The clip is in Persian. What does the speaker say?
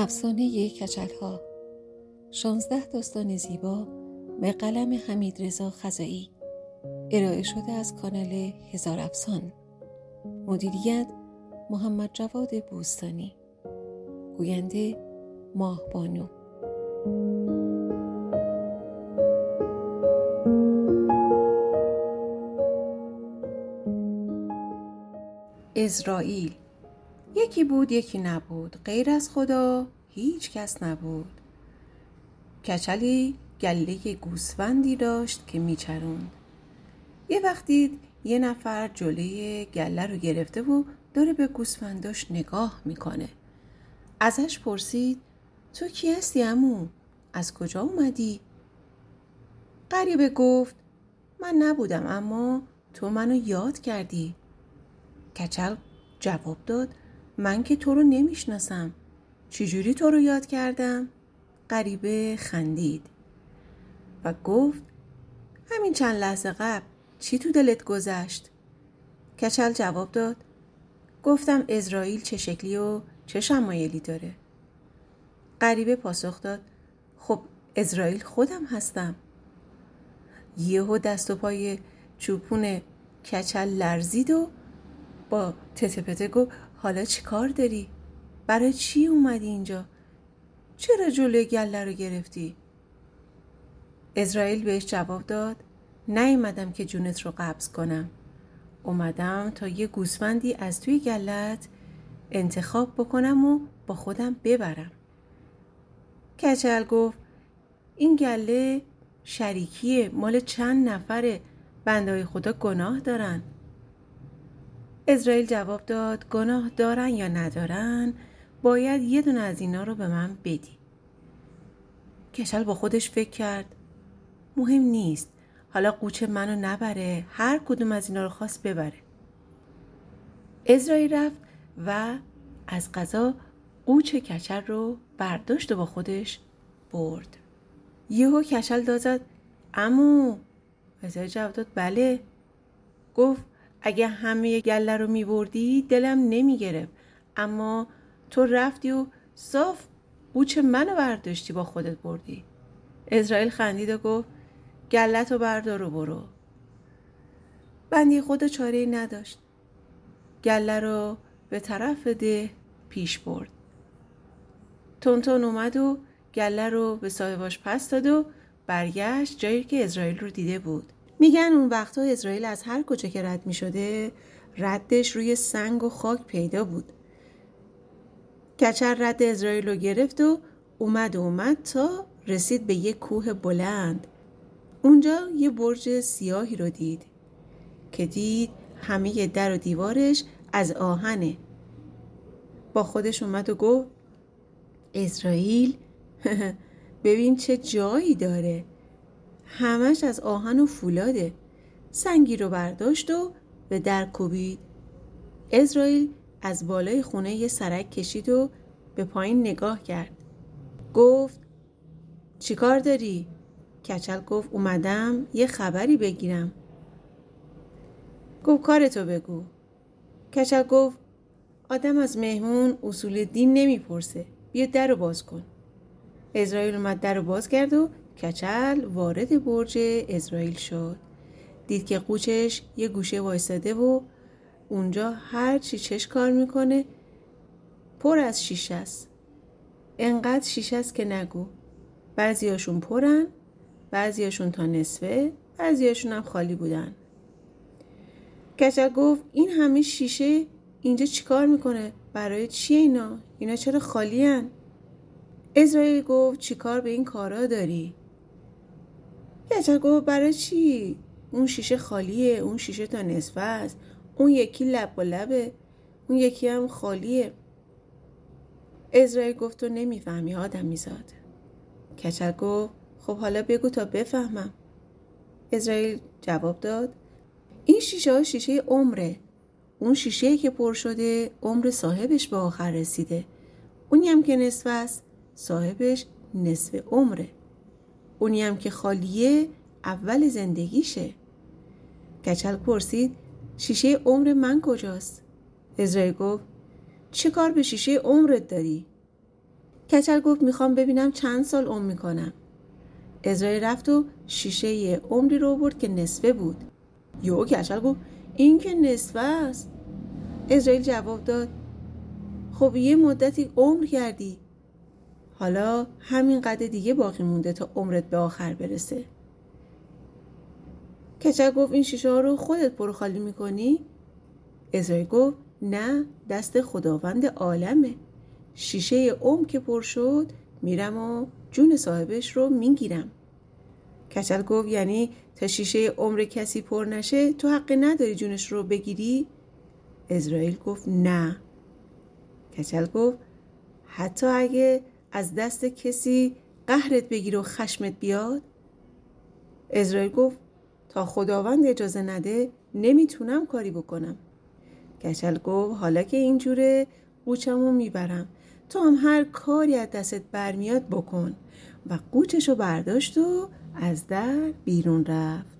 افسانه کچل ها 16 داستان زیبا به قلم حمید رضا خزایی. ارائه شده از کانال هزار افسان. مدیریت محمد جواد بوستانی. گوینده ماه بانو. اسرائیل یکی بود یکی نبود. غیر از خدا هیچ کس نبود. کچلی گله گوسفندی داشت که میچروند. یه وقتی یه نفر جلوی گله رو گرفته و داره به گوسفنداش نگاه می‌کنه. ازش پرسید تو کی هستی امو؟ از کجا اومدی؟ غریبه گفت من نبودم اما تو منو یاد کردی. کچل جواب داد من که تو رو نمی‌شناسم چجوری تو رو یاد کردم؟ غریبه خندید و گفت همین چند لحظه قبل چی تو دلت گذشت؟ کچل جواب داد گفتم اسرائیل چه شکلی و چه شمایلی داره غریبه پاسخ داد خب اسرائیل خودم هستم یهو دست و پای چوپون کچل لرزید و با تته گفت حالا چی کار داری؟ برای چی اومدی اینجا؟ چرا جلوی گله رو گرفتی؟ اسرائیل بهش جواب داد نیومدم که جونت رو قبض کنم اومدم تا یه گوسفندی از توی گلت انتخاب بکنم و با خودم ببرم کچل گفت این گله شریکیه مال چند نفره بندهای خدا گناه دارن اسرائیل جواب داد گناه دارن یا ندارن؟ باید یه دونه از اینا رو به من بدی. کشل با خودش فکر کرد. مهم نیست. حالا قوچه منو نبره هر کدوم از اینا رو خواست ببره. اسرائیل رفت و از غذا قوچ کچل رو برداشت و با خودش برد. یهو کچل دازد امو اسرائیل جواب داد بله. گفت اگه همه گله رو می بردی دلم نمی گرفت اما تو رفتی و صاف بوچ منو برداشتی با خودت بردی. اسرائیل خندید و گفت گلت رو بردار و برو. بندی خود چاره نداشت. گله رو به طرف ده پیش برد. تونتون اومد و گله رو به صاحباش پس داد و برگشت جایی که اسرائیل رو دیده بود. میگن اون وقتا اسرائیل از هر کجا که رد می‌شده ردش روی سنگ و خاک پیدا بود. کچر رد اسرائیل رو گرفت و اومد و اومد تا رسید به یک کوه بلند. اونجا یه برج سیاهی رو دید که دید همه در و دیوارش از آهنه. با خودش اومد و گفت اسرائیل ببین چه جایی داره. همش از آهن و فولاده. سنگی رو برداشت و به در کوبید. اسرائیل از بالای خونه یه سرک کشید و به پایین نگاه کرد. گفت چیکار داری؟ کچل گفت اومدم یه خبری بگیرم. گفت کارتو بگو. کچل گفت آدم از مهمون اصول دین نمی‌پرسه. بیا در رو باز کن. اسرائیل اومد در رو باز کرد و کچل وارد برج اسرائیل شد. دید که قوچش یه گوشه وایستاده و اونجا هر چی چش کار می‌کنه پر از شیشه است. انقدر شیشه است که نگو. بعضیاشون پرن بعضیاشون تا نصفه بعضیاشون هم خالی بودن. کچل گفت این همه شیشه اینجا چیکار می‌کنه؟ برای چی اینا؟ اینا چرا خالی هن؟ اسرائیل گفت چیکار به این کارا داری؟ کچل گفت برای چی؟ اون شیشه خالیه اون شیشه تا نصفه است. اون یکی لب و لبه اون یکی هم خالیه. اسرائیل گفت تو نمی‌فهمی آدم میزاد. کچل گفت خب حالا بگو تا بفهمم. اسرائیل جواب داد این شیشه ها شیشه عمره. اون شیشه که پر شده عمر صاحبش به آخر رسیده. اونی هم که نصف است صاحبش نصف عمره. اونی که خالیه اول زندگیشه. کچل پرسید شیشه عمر من کجاست؟ اسرائیل گفت چه کار به شیشه عمرت داری؟ کچل گفت می‌خوام ببینم چند سال عمر می‌کنم. ازرائیل رفت و شیشه عمری رو برد که نصفه بود. یو کچل گفت این که نصفه است. ازرائیل جواب داد خب یه مدتی عمر کردی. حالا همین قدر دیگه باقی مونده تا عمرت به آخر برسه کچل گفت این شیشه ها رو خودت پرو خالی می‌کنی؟ ازرائیل گفت نه دست خداوند عالمه شیشه عمر که پر شد میرم و جون صاحبش رو می‌گیرم کچل گفت یعنی تا شیشه عمر کسی پر نشه تو حق نداری جونش رو بگیری؟ ازرائیل گفت نه کچل گفت حتی اگه از دست کسی قهرت بگیر و خشمت بیاد؟ ازرائیل گفت تا خداوند اجازه نده نمی‌تونم کاری بکنم. کچل گفت حالا که اینجوره قوچمو می‌برم. تو هم هر کاری از دستت برمیاد بکن و قوچشو برداشت و از در بیرون رفت.